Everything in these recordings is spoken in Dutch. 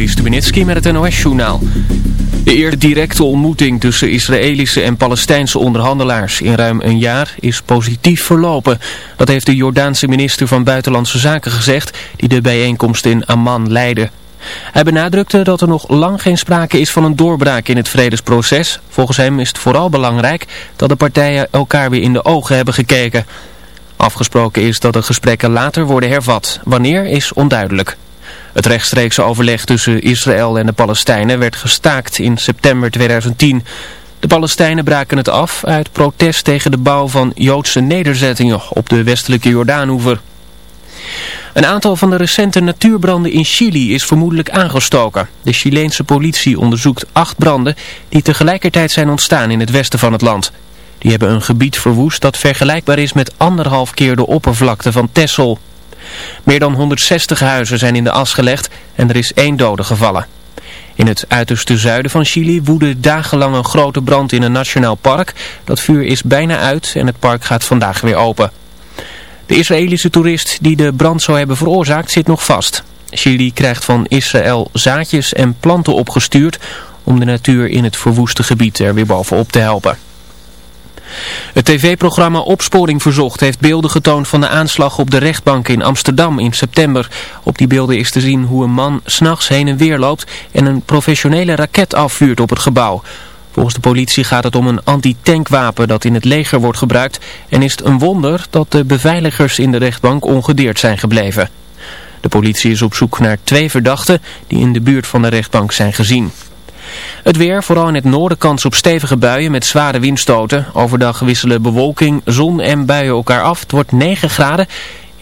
Juri met het NOS-journaal. De eerste directe ontmoeting tussen Israëlische en Palestijnse onderhandelaars in ruim een jaar is positief verlopen. Dat heeft de Jordaanse minister van Buitenlandse Zaken gezegd die de bijeenkomst in Amman leidde. Hij benadrukte dat er nog lang geen sprake is van een doorbraak in het vredesproces. Volgens hem is het vooral belangrijk dat de partijen elkaar weer in de ogen hebben gekeken. Afgesproken is dat de gesprekken later worden hervat. Wanneer is onduidelijk. Het rechtstreekse overleg tussen Israël en de Palestijnen werd gestaakt in september 2010. De Palestijnen braken het af uit protest tegen de bouw van Joodse nederzettingen op de westelijke Jordaanoever. Een aantal van de recente natuurbranden in Chili is vermoedelijk aangestoken. De Chileense politie onderzoekt acht branden die tegelijkertijd zijn ontstaan in het westen van het land. Die hebben een gebied verwoest dat vergelijkbaar is met anderhalf keer de oppervlakte van Texel. Meer dan 160 huizen zijn in de as gelegd en er is één dode gevallen. In het uiterste zuiden van Chili woedde dagenlang een grote brand in een nationaal park. Dat vuur is bijna uit en het park gaat vandaag weer open. De Israëlische toerist die de brand zou hebben veroorzaakt zit nog vast. Chili krijgt van Israël zaadjes en planten opgestuurd om de natuur in het verwoeste gebied er weer bovenop te helpen. Het tv-programma Opsporing Verzocht heeft beelden getoond van de aanslag op de rechtbank in Amsterdam in september. Op die beelden is te zien hoe een man s'nachts heen en weer loopt en een professionele raket afvuurt op het gebouw. Volgens de politie gaat het om een anti-tankwapen dat in het leger wordt gebruikt en is het een wonder dat de beveiligers in de rechtbank ongedeerd zijn gebleven. De politie is op zoek naar twee verdachten die in de buurt van de rechtbank zijn gezien. Het weer, vooral in het noorden kans op stevige buien met zware windstoten. Overdag wisselen bewolking, zon en buien elkaar af. Het wordt 9 graden.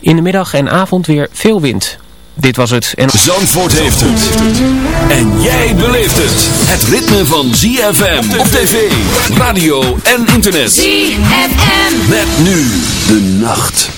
In de middag en avond weer veel wind. Dit was het. En... Zandvoort heeft het. En jij beleeft het. Het ritme van ZFM op tv, radio en internet. ZFM. Met nu de nacht.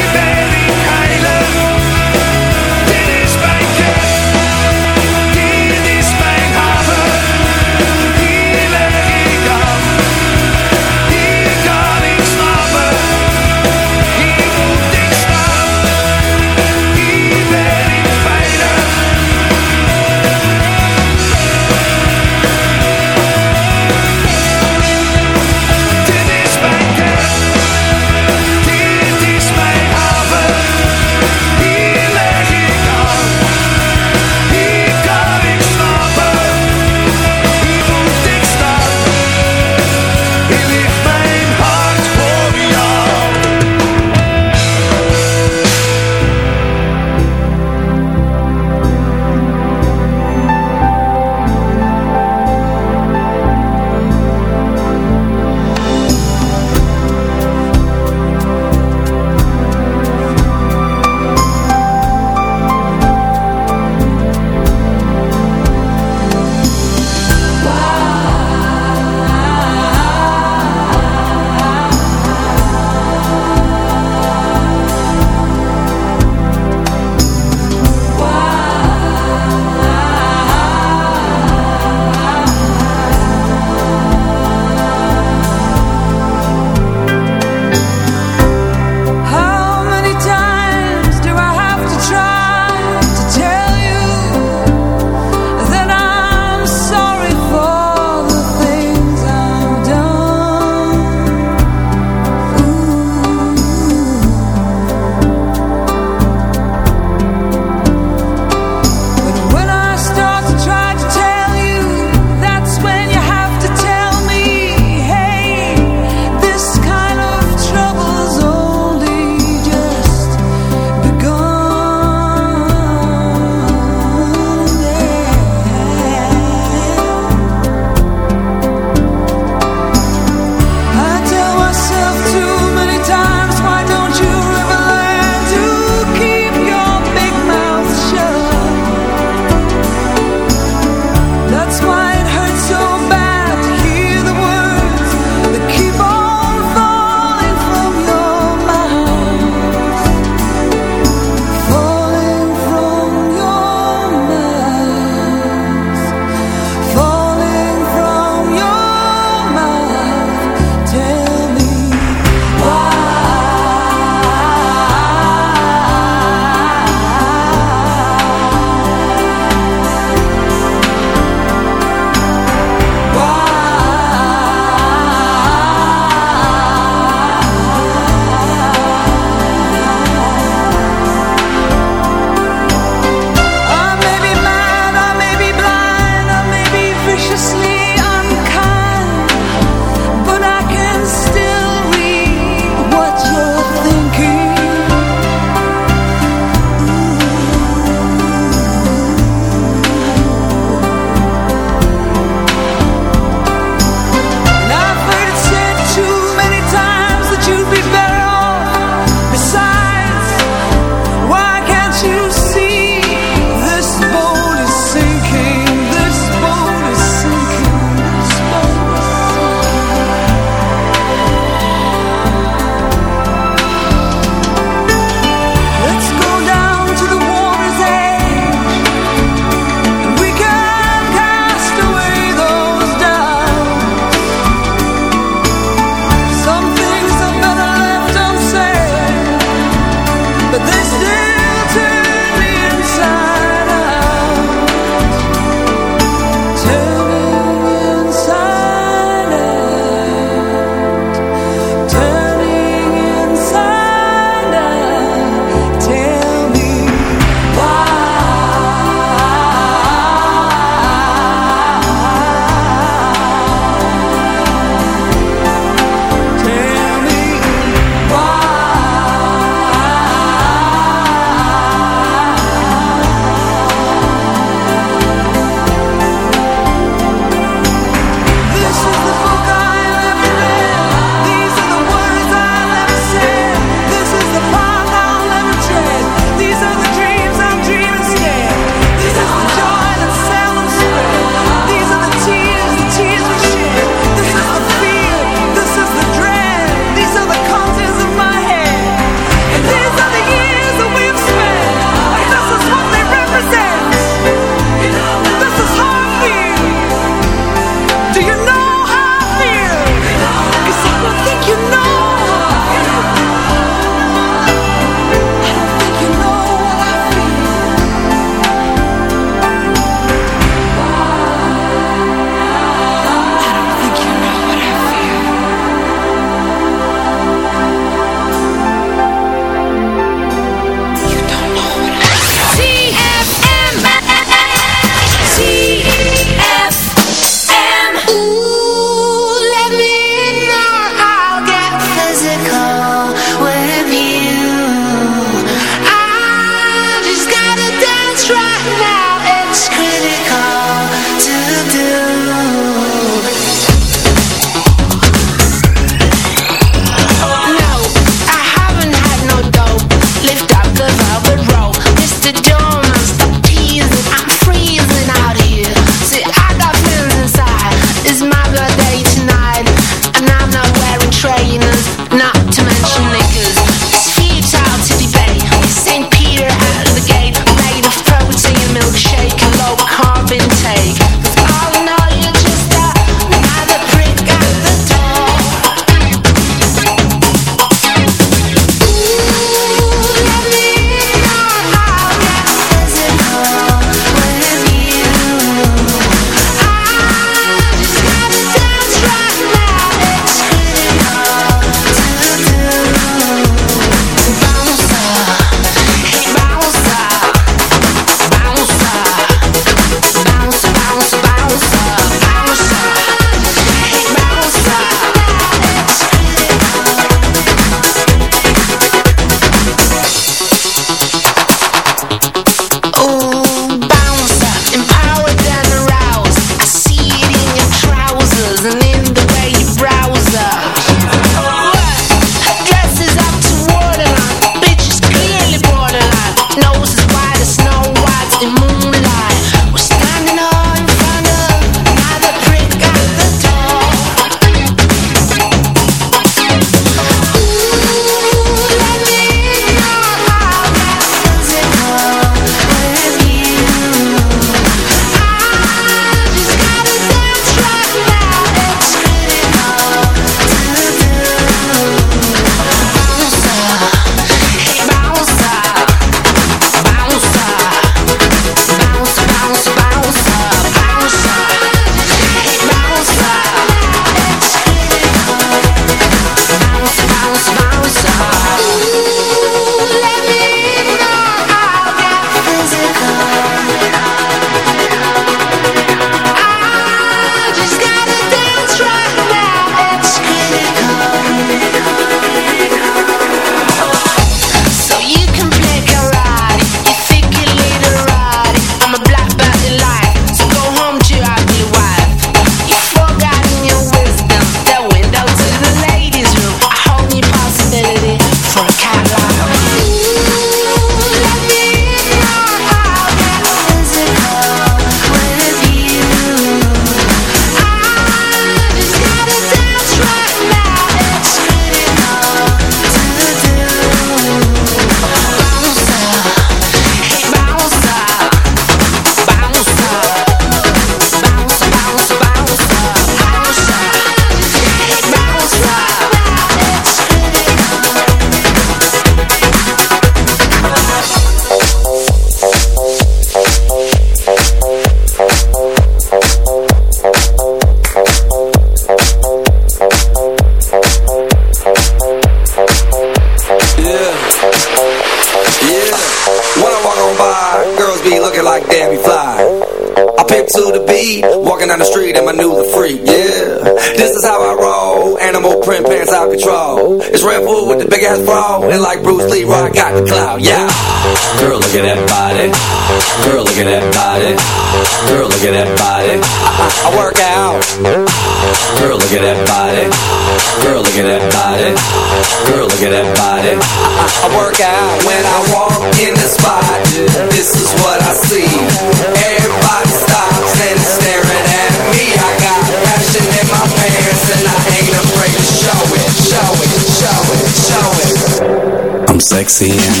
seeing.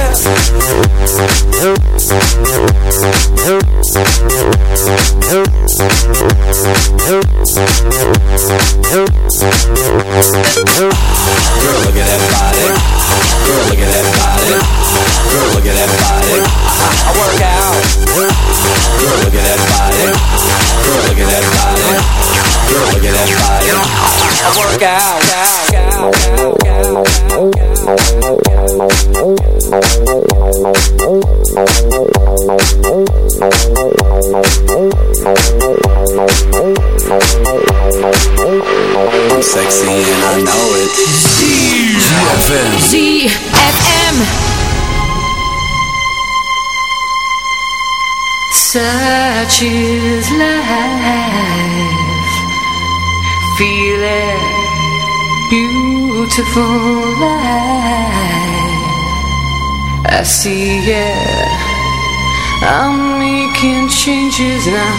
I'm making changes now.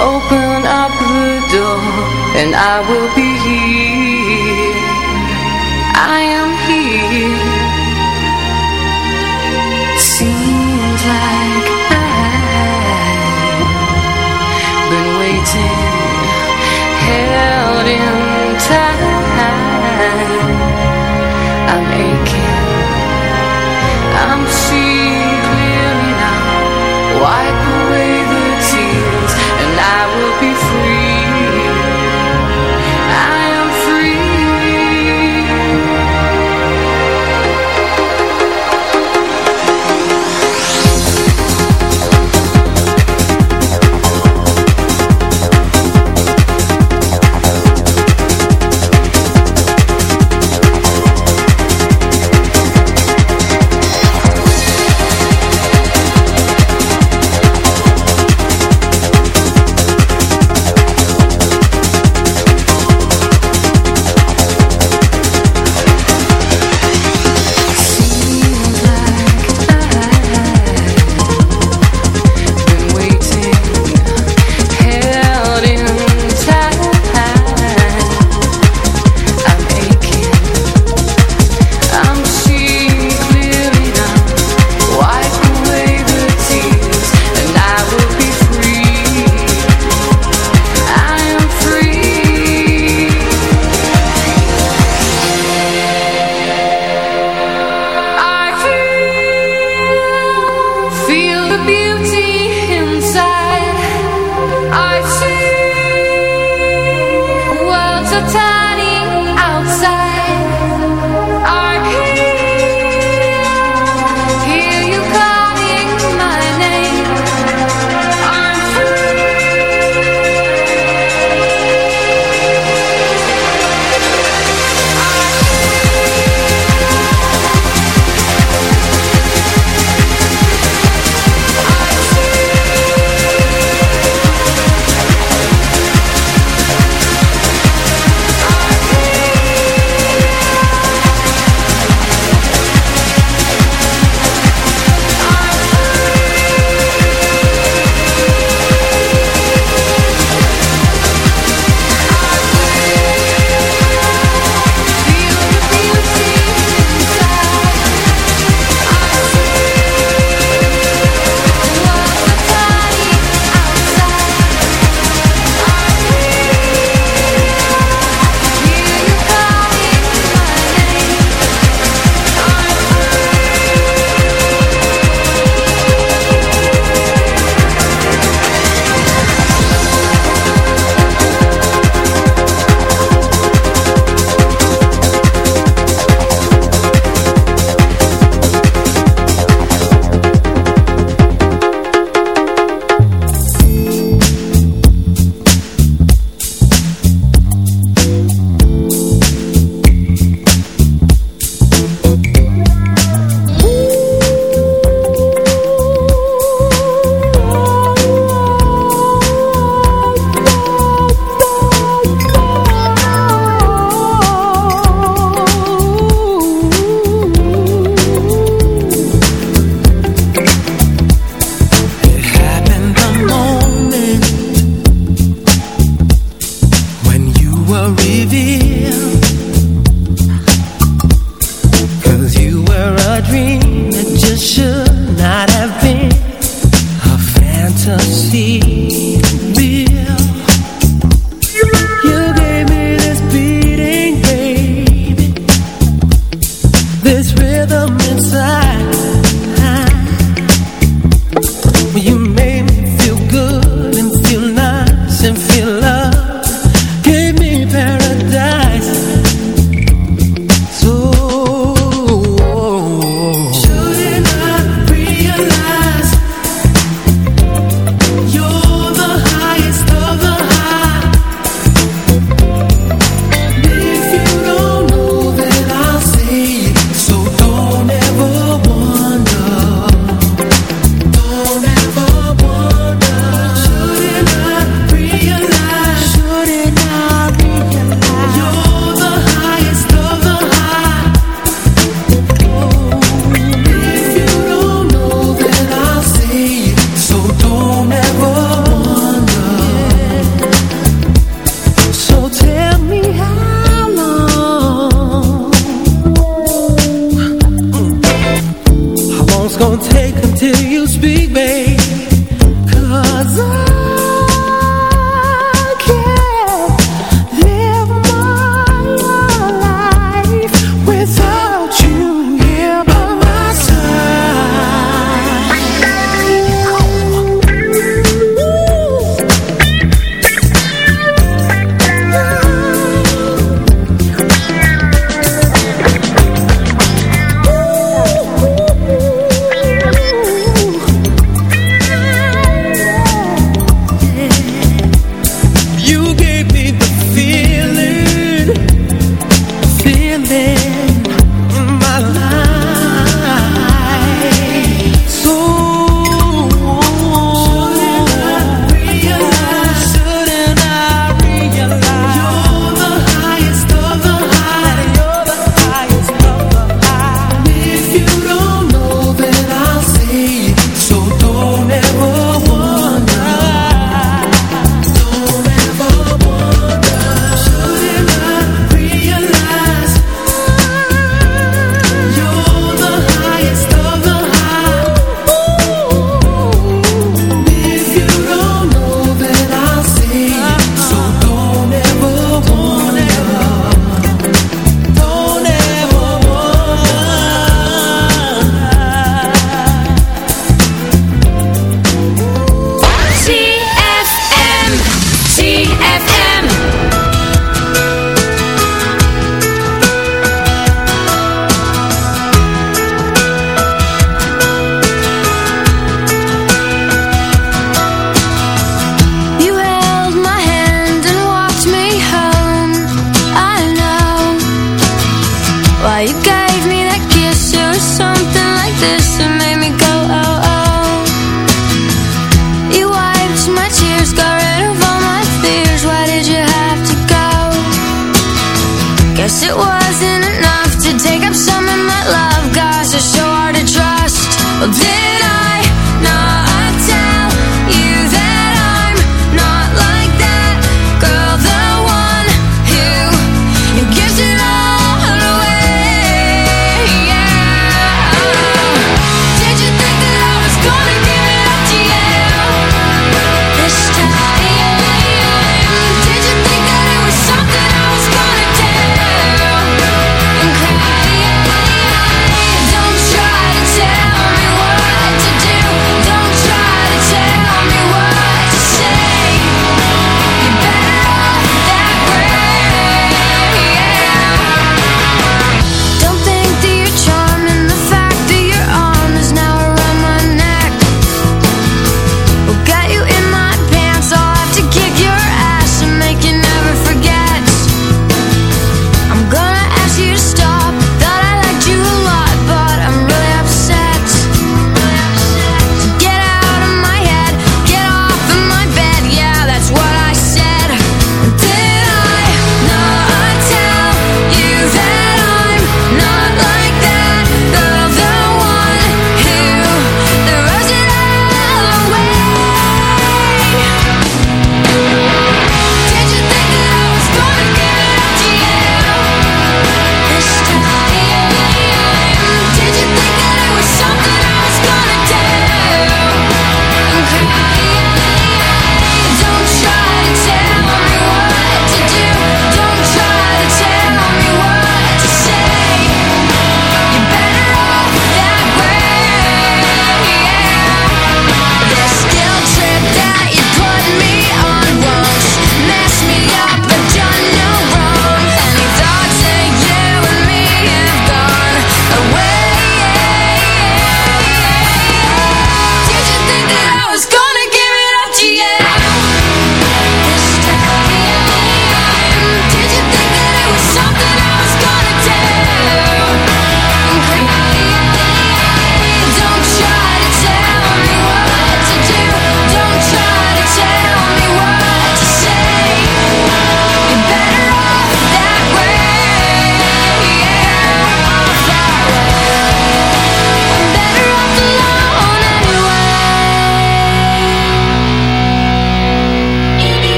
Open up the door and I will be here. I am here. You're the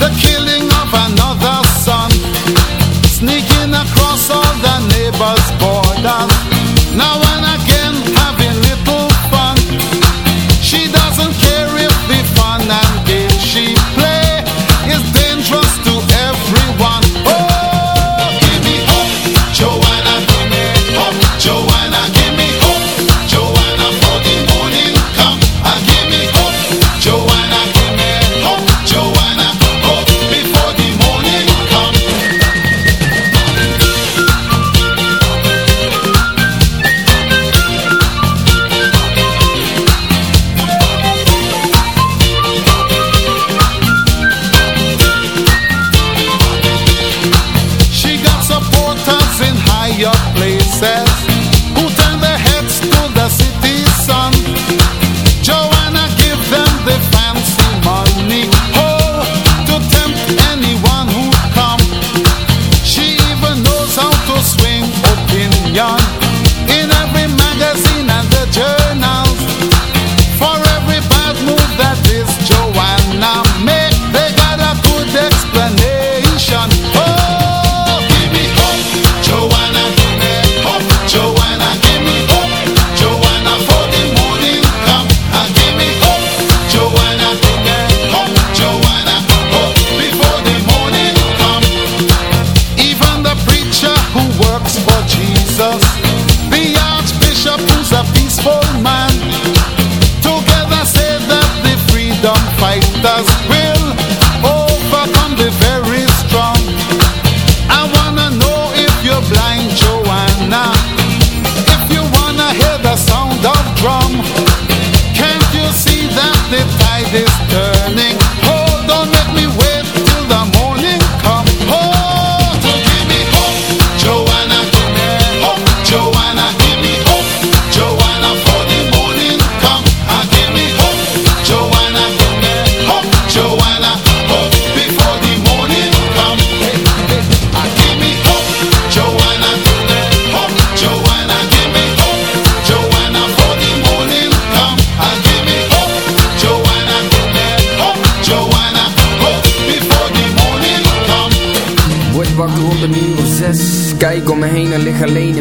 the killing of another son. Sneaking across all the neighbors' boys. this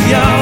y'all.